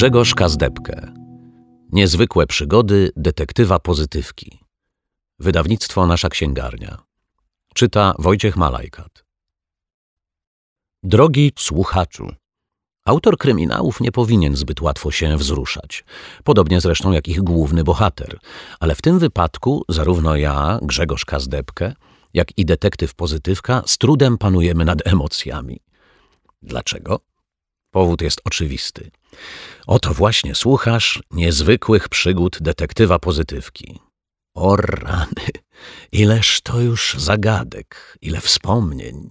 Grzegorz Kazdebkę. Niezwykłe przygody detektywa pozytywki. Wydawnictwo Nasza Księgarnia. Czyta Wojciech Malajkat. Drogi słuchaczu. Autor kryminałów nie powinien zbyt łatwo się wzruszać, podobnie zresztą jak ich główny bohater, ale w tym wypadku zarówno ja, Grzegorz Kazdebkę, jak i detektyw pozytywka z trudem panujemy nad emocjami. Dlaczego? Powód jest oczywisty. Oto właśnie słuchasz niezwykłych przygód detektywa pozytywki. O rany, ileż to już zagadek, ile wspomnień.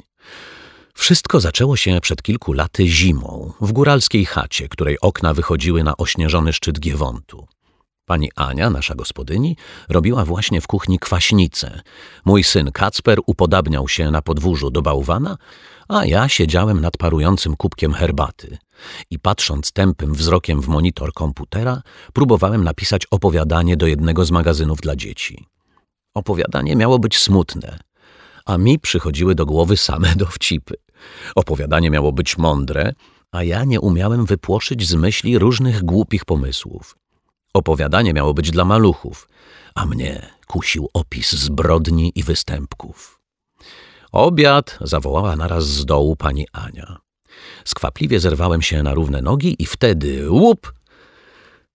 Wszystko zaczęło się przed kilku laty zimą w góralskiej chacie, której okna wychodziły na ośnieżony szczyt Giewontu. Pani Ania, nasza gospodyni, robiła właśnie w kuchni kwaśnicę. Mój syn Kacper upodabniał się na podwórzu do bałwana, a ja siedziałem nad parującym kubkiem herbaty i patrząc tępym wzrokiem w monitor komputera, próbowałem napisać opowiadanie do jednego z magazynów dla dzieci. Opowiadanie miało być smutne, a mi przychodziły do głowy same dowcipy. Opowiadanie miało być mądre, a ja nie umiałem wypłoszyć z myśli różnych głupich pomysłów. Opowiadanie miało być dla maluchów, a mnie kusił opis zbrodni i występków. Obiad zawołała naraz z dołu pani Ania. Skwapliwie zerwałem się na równe nogi i wtedy łup!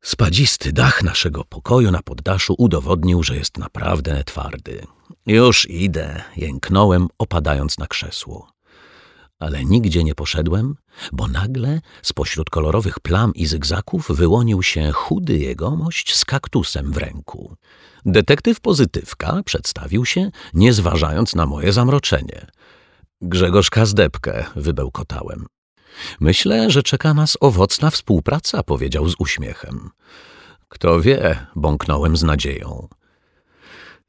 Spadzisty dach naszego pokoju na poddaszu udowodnił, że jest naprawdę twardy. Już idę, jęknąłem, opadając na krzesło ale nigdzie nie poszedłem, bo nagle spośród kolorowych plam i zygzaków wyłonił się chudy jegomość z kaktusem w ręku. Detektyw Pozytywka przedstawił się, nie zważając na moje zamroczenie. Grzegorz Kazdebkę, wybełkotałem. Myślę, że czeka nas owocna współpraca, powiedział z uśmiechem. Kto wie, bąknąłem z nadzieją.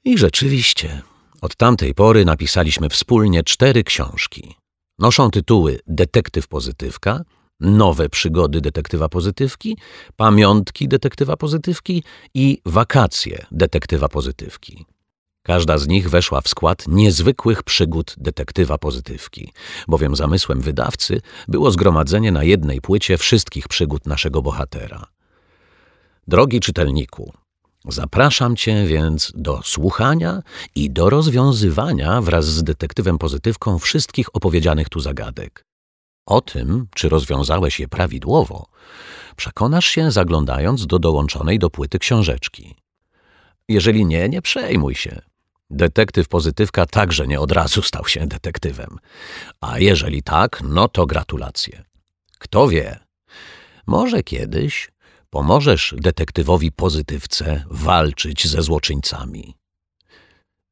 I rzeczywiście, od tamtej pory napisaliśmy wspólnie cztery książki. Noszą tytuły Detektyw Pozytywka, Nowe przygody detektywa pozytywki, Pamiątki detektywa pozytywki i Wakacje detektywa pozytywki. Każda z nich weszła w skład niezwykłych przygód detektywa pozytywki, bowiem zamysłem wydawcy było zgromadzenie na jednej płycie wszystkich przygód naszego bohatera. Drogi czytelniku, Zapraszam Cię więc do słuchania i do rozwiązywania wraz z detektywem pozytywką wszystkich opowiedzianych tu zagadek. O tym, czy rozwiązałeś je prawidłowo, przekonasz się zaglądając do dołączonej do płyty książeczki. Jeżeli nie, nie przejmuj się. Detektyw pozytywka także nie od razu stał się detektywem. A jeżeli tak, no to gratulacje. Kto wie, może kiedyś Pomożesz detektywowi pozytywce walczyć ze złoczyńcami.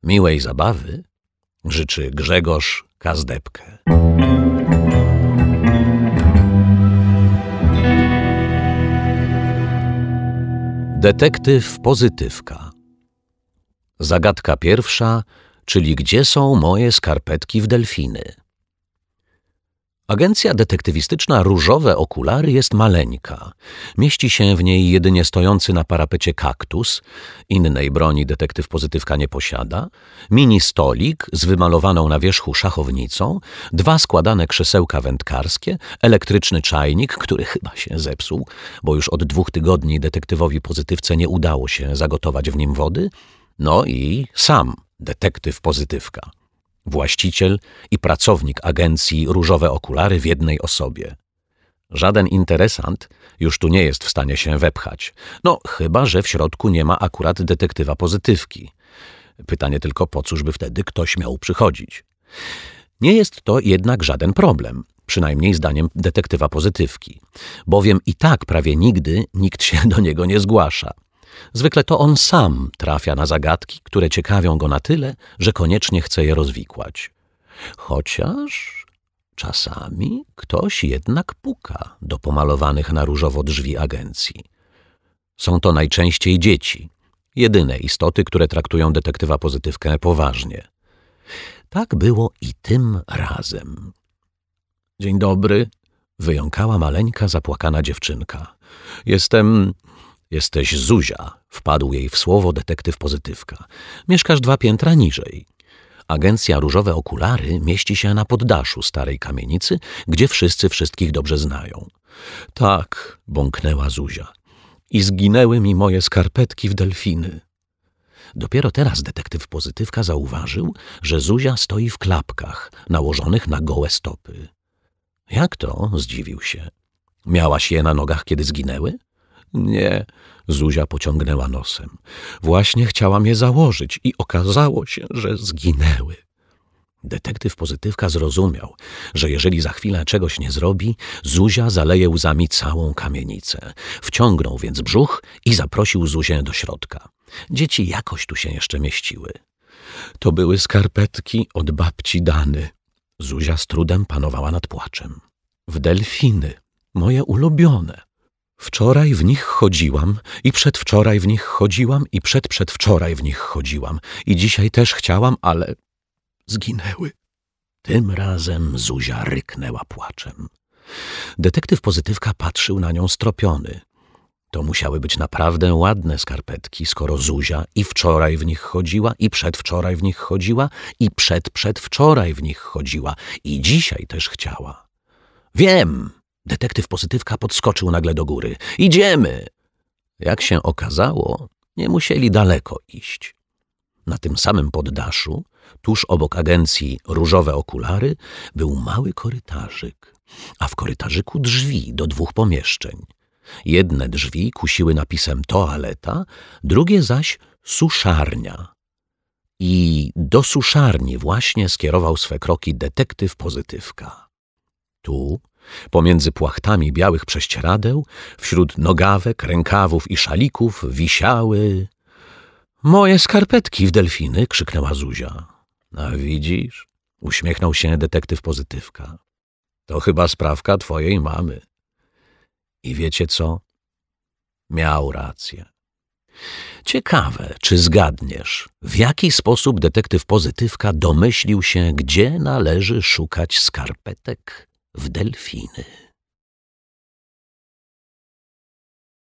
Miłej zabawy życzy Grzegorz Kazdebkę. Detektyw Pozytywka Zagadka pierwsza, czyli gdzie są moje skarpetki w delfiny? Agencja detektywistyczna Różowe Okulary jest maleńka. Mieści się w niej jedynie stojący na parapecie kaktus, innej broni detektyw pozytywka nie posiada, mini stolik z wymalowaną na wierzchu szachownicą, dwa składane krzesełka wędkarskie, elektryczny czajnik, który chyba się zepsuł, bo już od dwóch tygodni detektywowi pozytywce nie udało się zagotować w nim wody, no i sam detektyw pozytywka właściciel i pracownik agencji Różowe Okulary w jednej osobie. Żaden interesant już tu nie jest w stanie się wepchać. No, chyba, że w środku nie ma akurat detektywa pozytywki. Pytanie tylko, po cóż by wtedy ktoś miał przychodzić. Nie jest to jednak żaden problem, przynajmniej zdaniem detektywa pozytywki, bowiem i tak prawie nigdy nikt się do niego nie zgłasza. Zwykle to on sam trafia na zagadki, które ciekawią go na tyle, że koniecznie chce je rozwikłać. Chociaż czasami ktoś jednak puka do pomalowanych na różowo drzwi agencji. Są to najczęściej dzieci, jedyne istoty, które traktują detektywa pozytywkę poważnie. Tak było i tym razem. Dzień dobry, wyjąkała maleńka, zapłakana dziewczynka. Jestem Jesteś Zuzia, wpadł jej w słowo detektyw pozytywka. Mieszkasz dwa piętra niżej. Agencja Różowe Okulary mieści się na poddaszu starej kamienicy, gdzie wszyscy wszystkich dobrze znają. Tak, bąknęła Zuzia. I zginęły mi moje skarpetki w delfiny. Dopiero teraz detektyw pozytywka zauważył, że Zuzia stoi w klapkach, nałożonych na gołe stopy. Jak to? zdziwił się. Miałaś je na nogach, kiedy zginęły? Nie, Zuzia pociągnęła nosem. Właśnie chciałam je założyć i okazało się, że zginęły. Detektyw pozytywka zrozumiał, że jeżeli za chwilę czegoś nie zrobi, Zuzia zaleje łzami całą kamienicę. Wciągnął więc brzuch i zaprosił Zuzię do środka. Dzieci jakoś tu się jeszcze mieściły. To były skarpetki od babci Dany. Zuzia z trudem panowała nad płaczem. W delfiny, moje ulubione. Wczoraj w nich chodziłam i przedwczoraj w nich chodziłam i przedprzedwczoraj w nich chodziłam i dzisiaj też chciałam, ale zginęły. Tym razem Zuzia ryknęła płaczem. Detektyw pozytywka patrzył na nią stropiony. To musiały być naprawdę ładne skarpetki, skoro Zuzia i wczoraj w nich chodziła, i przedwczoraj w nich chodziła, i przedprzedwczoraj w nich chodziła, i dzisiaj też chciała. Wiem! Detektyw pozytywka podskoczył nagle do góry. Idziemy! Jak się okazało, nie musieli daleko iść. Na tym samym poddaszu, tuż obok agencji Różowe Okulary, był mały korytarzyk, a w korytarzyku drzwi do dwóch pomieszczeń. Jedne drzwi kusiły napisem toaleta, drugie zaś suszarnia. I do suszarni właśnie skierował swe kroki detektyw pozytywka. Tu, pomiędzy płachtami białych prześcieradeł, wśród nogawek, rękawów i szalików wisiały... Moje skarpetki w delfiny! krzyknęła Zuzia. A widzisz? uśmiechnął się detektyw pozytywka. To chyba sprawka twojej mamy. I wiecie co? Miał rację. Ciekawe, czy zgadniesz, w jaki sposób detektyw pozytywka domyślił się, gdzie należy szukać skarpetek w delfiny.